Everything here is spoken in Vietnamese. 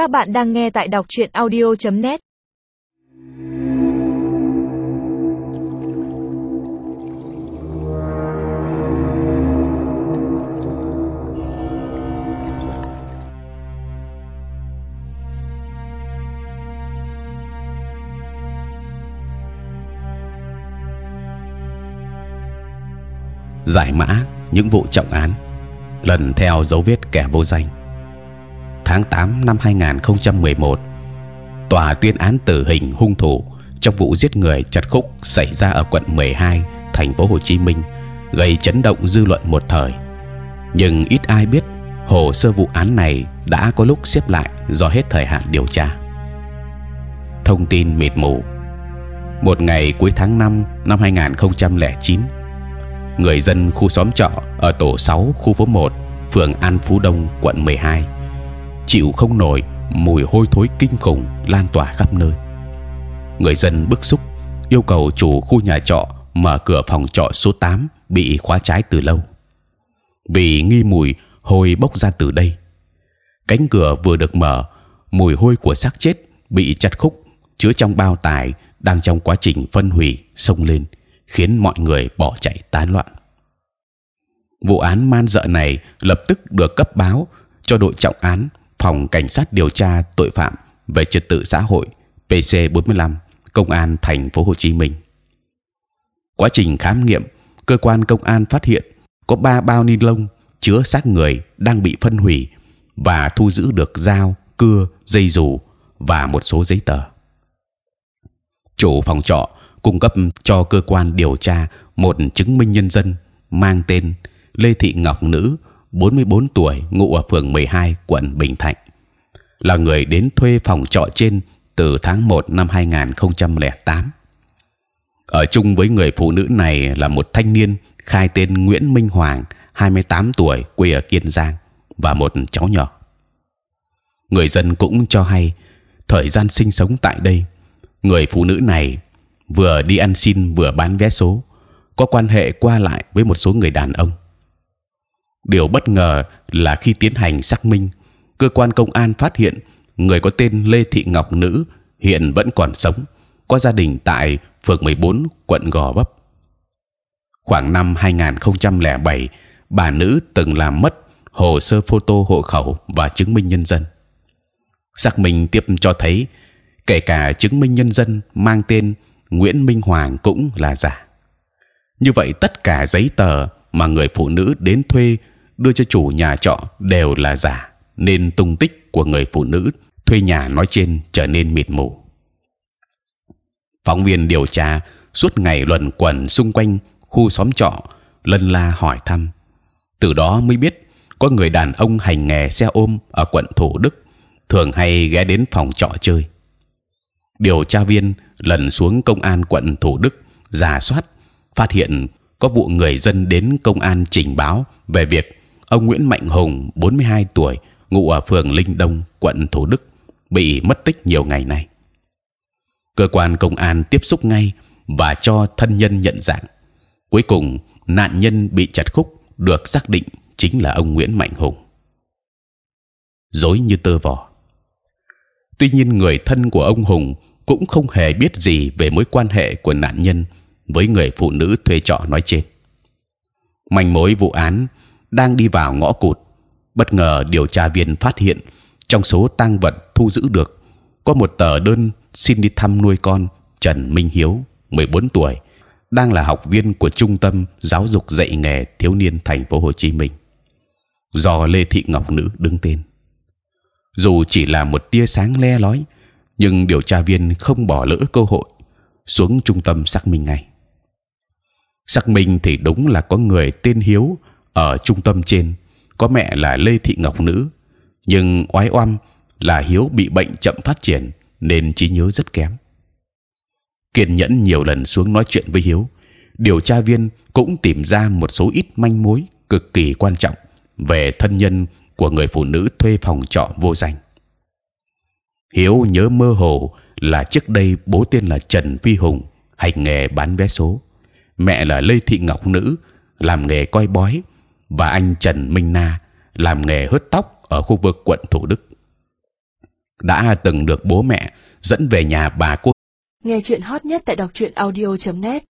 Các bạn đang nghe tại đọc truyện audio.net. giải mã những vụ trọng án, lần theo dấu vết kẻ vô danh tháng 8 năm 2011 tòa tuyên án tử hình hung thủ trong vụ giết người chặt khúc xảy ra ở quận 12 thành phố Hồ Chí Minh, gây chấn động dư luận một thời. Nhưng ít ai biết hồ sơ vụ án này đã có lúc xếp lại do hết thời hạn điều tra. Thông tin mịt mù. Một ngày cuối tháng 5 năm 2009 người dân khu xóm trọ ở tổ 6 khu phố 1 phường An Phú Đông, quận 12 chịu không nổi, mùi hôi thối kinh khủng lan tỏa khắp nơi người dân bức xúc, yêu cầu chủ khu nhà trọ mở cửa phòng trọ số 8 bị khóa trái từ lâu vì nghi mùi hôi bốc ra từ đây, cánh cửa vừa được mở, mùi hôi của xác chết bị chặt khúc, chứa trong bao tải đang trong quá trình phân hủy xông lên, khiến mọi người bỏ chạy tán loạn. Vụ án man dợ này lập tức được cấp báo cho đội trọng án phòng cảnh sát điều tra tội phạm về trật tự xã hội PC 45 công an thành phố Hồ Chí Minh. Quá trình khám nghiệm, cơ quan công an phát hiện có ba bao ni lông chứa xác người đang bị phân hủy và thu giữ được dao, cưa, dây dù và một số giấy tờ. Chủ phòng trọ cung cấp cho cơ quan điều tra một chứng minh nhân dân mang tên Lê Thị Ngọc Nữ, 44 tuổi, ngụ ở phường 12, quận Bình Thạnh, là người đến thuê phòng trọ trên từ tháng 1 năm 2008. Ở chung với người phụ nữ này là một thanh niên khai tên Nguyễn Minh Hoàng, 28 tuổi, quê ở Kiên Giang và một cháu nhỏ. Người dân cũng cho hay thời gian sinh sống tại đây, người phụ nữ này vừa đi ăn xin vừa bán vé số, có quan hệ qua lại với một số người đàn ông. Điều bất ngờ là khi tiến hành xác minh, cơ quan công an phát hiện người có tên Lê Thị Ngọc Nữ hiện vẫn còn sống, có gia đình tại phường 14 quận Gò Vấp. Khoảng năm 2007, bà nữ từng làm mất hồ sơ photo hộ khẩu và chứng minh nhân dân. Xác minh tiếp cho thấy, kể cả chứng minh nhân dân mang tên Nguyễn Minh Hoàng cũng là giả. Như vậy tất cả giấy tờ mà người phụ nữ đến thuê đưa cho chủ nhà trọ đều là giả, nên tung tích của người phụ nữ thuê nhà nói trên trở nên mịt mù. Phóng viên điều tra suốt ngày luẩn quẩn xung quanh khu xóm trọ, lân la hỏi thăm. Từ đó mới biết có người đàn ông hành nghề xe ôm ở quận Thủ Đức thường hay ghé đến phòng trọ chơi điều tra viên lần xuống công an quận Thủ Đức giả soát phát hiện có vụ người dân đến công an trình báo về việc ông Nguyễn Mạnh Hùng 42 tuổi, ngụ ở phường Linh Đông, quận Thủ Đức, bị mất tích nhiều ngày nay. Cơ quan công an tiếp xúc ngay và cho thân nhân nhận dạng. Cuối cùng, nạn nhân bị chặt khúc được xác định chính là ông Nguyễn Mạnh Hùng. Dối như tơ vò. Tuy nhiên người thân của ông Hùng cũng không hề biết gì về mối quan hệ của nạn nhân với người phụ nữ thuê trọ nói trên. Manh mối vụ án đang đi vào ngõ cụt. Bất ngờ điều tra viên phát hiện trong số tang vật thu giữ được có một tờ đơn xin đi thăm nuôi con Trần Minh Hiếu, 14 tuổi, đang là học viên của trung tâm giáo dục dạy nghề thiếu niên thành phố Hồ Chí Minh, do Lê Thị Ngọc Nữ đứng tên. Dù chỉ là một tia sáng le lói, nhưng điều tra viên không bỏ lỡ cơ hội xuống trung tâm xác minh ngay. Xác minh thì đúng là có người tên Hiếu ở trung tâm trên, có mẹ là Lê Thị Ngọc Nữ, nhưng oái oăm là Hiếu bị bệnh chậm phát triển nên trí nhớ rất kém. Kiên nhẫn nhiều lần xuống nói chuyện với Hiếu, điều tra viên cũng tìm ra một số ít manh mối cực kỳ quan trọng về thân nhân của người phụ nữ thuê phòng trọ vô danh. Hiếu nhớ mơ hồ là trước đây bố tên là Trần Phi Hùng hành nghề bán vé số, mẹ là Lê Thị Ngọc Nữ, làm nghề coi bói, và anh Trần Minh Na làm nghề hớt tóc ở khu vực quận Thủ Đức. đã từng được bố mẹ dẫn về nhà bà cô Nghe chuyện hot nhất tại đọc truyện audio.net